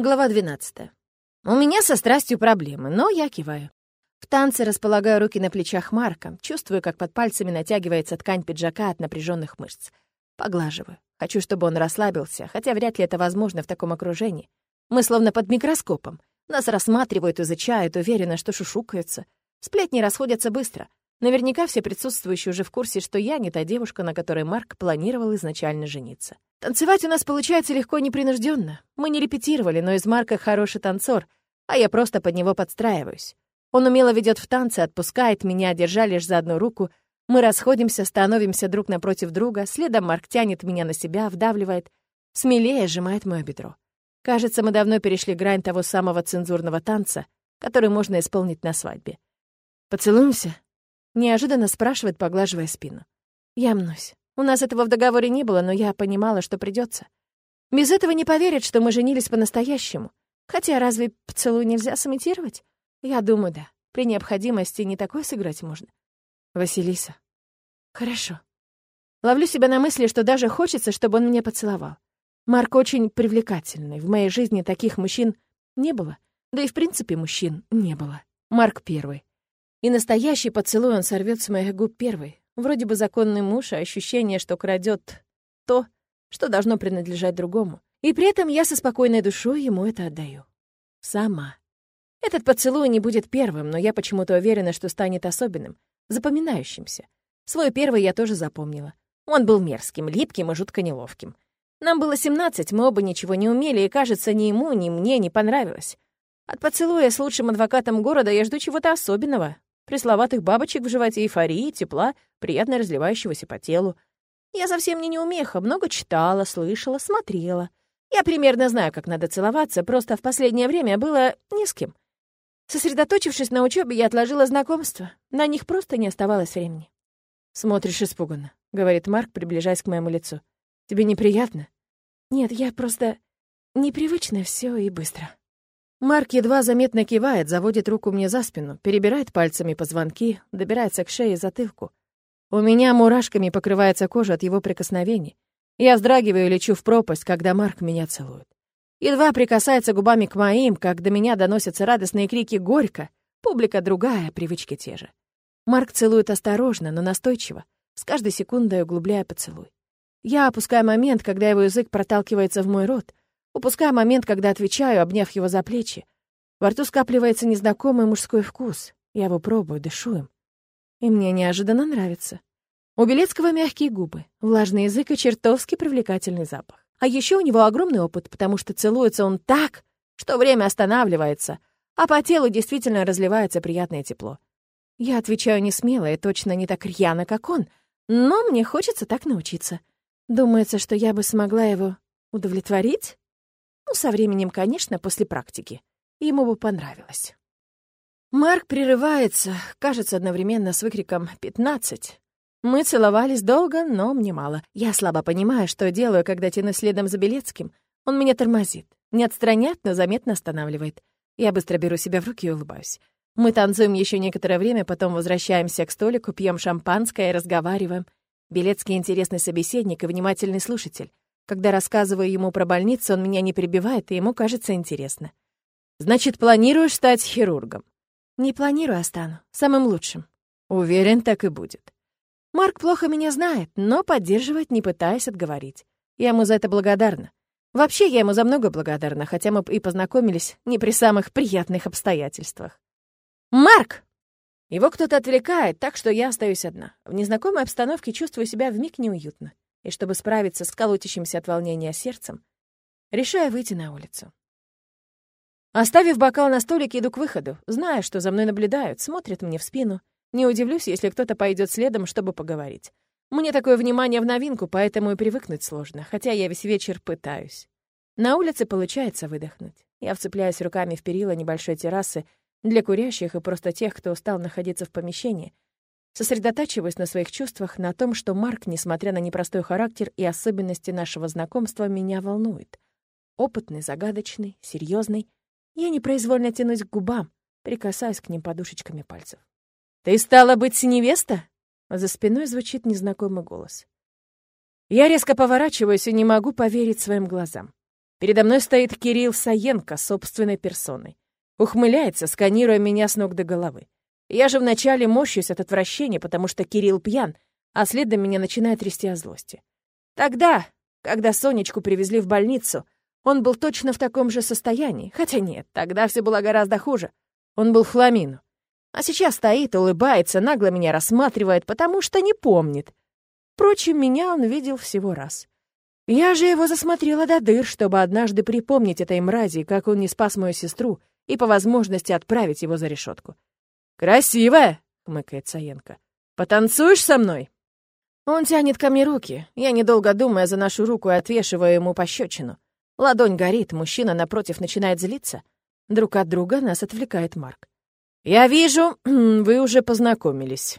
Глава 12. У меня со страстью проблемы, но я киваю. В танце располагаю руки на плечах Марка, чувствую, как под пальцами натягивается ткань пиджака от напряженных мышц. Поглаживаю. Хочу, чтобы он расслабился, хотя вряд ли это возможно в таком окружении. Мы словно под микроскопом. Нас рассматривают, изучают, уверенно, что шушукаются. Сплетни расходятся быстро. Наверняка все присутствующие уже в курсе, что я не та девушка, на которой Марк планировал изначально жениться. Танцевать у нас получается легко и непринужденно. Мы не репетировали, но из Марка хороший танцор, а я просто под него подстраиваюсь. Он умело ведет в танце, отпускает меня, держа лишь за одну руку. Мы расходимся, становимся друг напротив друга, следом Марк тянет меня на себя, вдавливает, смелее сжимает мое бедро. Кажется, мы давно перешли грань того самого цензурного танца, который можно исполнить на свадьбе. «Поцелуемся?» Неожиданно спрашивает, поглаживая спину. Я мнусь. У нас этого в договоре не было, но я понимала, что придется. Без этого не поверят, что мы женились по-настоящему. Хотя разве поцелуй нельзя сымитировать? Я думаю, да. При необходимости не такое сыграть можно. Василиса. Хорошо. Ловлю себя на мысли, что даже хочется, чтобы он меня поцеловал. Марк очень привлекательный. В моей жизни таких мужчин не было. Да и в принципе мужчин не было. Марк первый. И настоящий поцелуй он сорвет с моих губ первый. Вроде бы законный муж, а ощущение, что крадет то, что должно принадлежать другому. И при этом я со спокойной душой ему это отдаю. Сама. Этот поцелуй не будет первым, но я почему-то уверена, что станет особенным, запоминающимся. Свой первый я тоже запомнила. Он был мерзким, липким и жутко неловким. Нам было 17, мы оба ничего не умели, и, кажется, ни ему, ни мне не понравилось. От поцелуя с лучшим адвокатом города я жду чего-то особенного, пресловатых бабочек в животе, эйфории, тепла, приятно разливающегося по телу. Я совсем не неумеха, много читала, слышала, смотрела. Я примерно знаю, как надо целоваться, просто в последнее время было ни с кем. Сосредоточившись на учебе, я отложила знакомства. На них просто не оставалось времени. «Смотришь испуганно», — говорит Марк, приближаясь к моему лицу. «Тебе неприятно?» «Нет, я просто... непривычно все и быстро». Марк едва заметно кивает, заводит руку мне за спину, перебирает пальцами позвонки, добирается к шее и затылку. У меня мурашками покрывается кожа от его прикосновений. Я вздрагиваю и лечу в пропасть, когда Марк меня целует. Едва прикасается губами к моим, как до меня доносятся радостные крики «Горько!» Публика другая, привычки те же. Марк целует осторожно, но настойчиво, с каждой секундой углубляя поцелуй. Я опускаю момент, когда его язык проталкивается в мой рот, Упускаю момент, когда отвечаю, обняв его за плечи. Во рту скапливается незнакомый мужской вкус. Я его пробую, дышу им. И мне неожиданно нравится. У Белецкого мягкие губы, влажный язык и чертовски привлекательный запах. А еще у него огромный опыт, потому что целуется он так, что время останавливается, а по телу действительно разливается приятное тепло. Я отвечаю не смело и точно не так рьяно, как он, но мне хочется так научиться. Думается, что я бы смогла его удовлетворить? Ну, со временем, конечно, после практики. Ему бы понравилось. Марк прерывается, кажется, одновременно с выкриком «пятнадцать». Мы целовались долго, но мне мало. Я слабо понимаю, что делаю, когда тяну следом за Белецким. Он меня тормозит. Не отстраняет, но заметно останавливает. Я быстро беру себя в руки и улыбаюсь. Мы танцуем еще некоторое время, потом возвращаемся к столику, пьем шампанское и разговариваем. Белецкий интересный собеседник и внимательный слушатель. Когда рассказываю ему про больницу, он меня не перебивает, и ему кажется интересно. «Значит, планируешь стать хирургом?» «Не планирую, а стану. Самым лучшим». «Уверен, так и будет». Марк плохо меня знает, но поддерживает, не пытаясь отговорить. Я ему за это благодарна. Вообще, я ему за много благодарна, хотя мы и познакомились не при самых приятных обстоятельствах. «Марк!» Его кто-то отвлекает, так что я остаюсь одна. В незнакомой обстановке чувствую себя вмиг неуютно и чтобы справиться с колотящимся от волнения сердцем, решаю выйти на улицу. Оставив бокал на столике, иду к выходу, зная, что за мной наблюдают, смотрят мне в спину. Не удивлюсь, если кто-то пойдет следом, чтобы поговорить. Мне такое внимание в новинку, поэтому и привыкнуть сложно, хотя я весь вечер пытаюсь. На улице получается выдохнуть. Я вцепляюсь руками в перила небольшой террасы для курящих и просто тех, кто устал находиться в помещении, Сосредотачиваясь на своих чувствах, на том, что Марк, несмотря на непростой характер и особенности нашего знакомства, меня волнует. Опытный, загадочный, серьезный. Я непроизвольно тянусь к губам, прикасаясь к ним подушечками пальцев. «Ты стала быть невеста?» За спиной звучит незнакомый голос. Я резко поворачиваюсь и не могу поверить своим глазам. Передо мной стоит Кирилл Саенко собственной персоной. Ухмыляется, сканируя меня с ног до головы. Я же вначале морщусь от отвращения, потому что Кирилл пьян, а следом меня начинает трясти от злости. Тогда, когда Сонечку привезли в больницу, он был точно в таком же состоянии. Хотя нет, тогда все было гораздо хуже. Он был хламину. А сейчас стоит, улыбается, нагло меня рассматривает, потому что не помнит. Впрочем, меня он видел всего раз. Я же его засмотрела до дыр, чтобы однажды припомнить этой мрази, как он не спас мою сестру, и по возможности отправить его за решетку. «Красивая!» — хмыкает Саенко. «Потанцуешь со мной?» Он тянет ко мне руки. Я, недолго думая, заношу руку и отвешиваю ему пощечину. Ладонь горит, мужчина напротив начинает злиться. Друг от друга нас отвлекает Марк. «Я вижу, вы уже познакомились».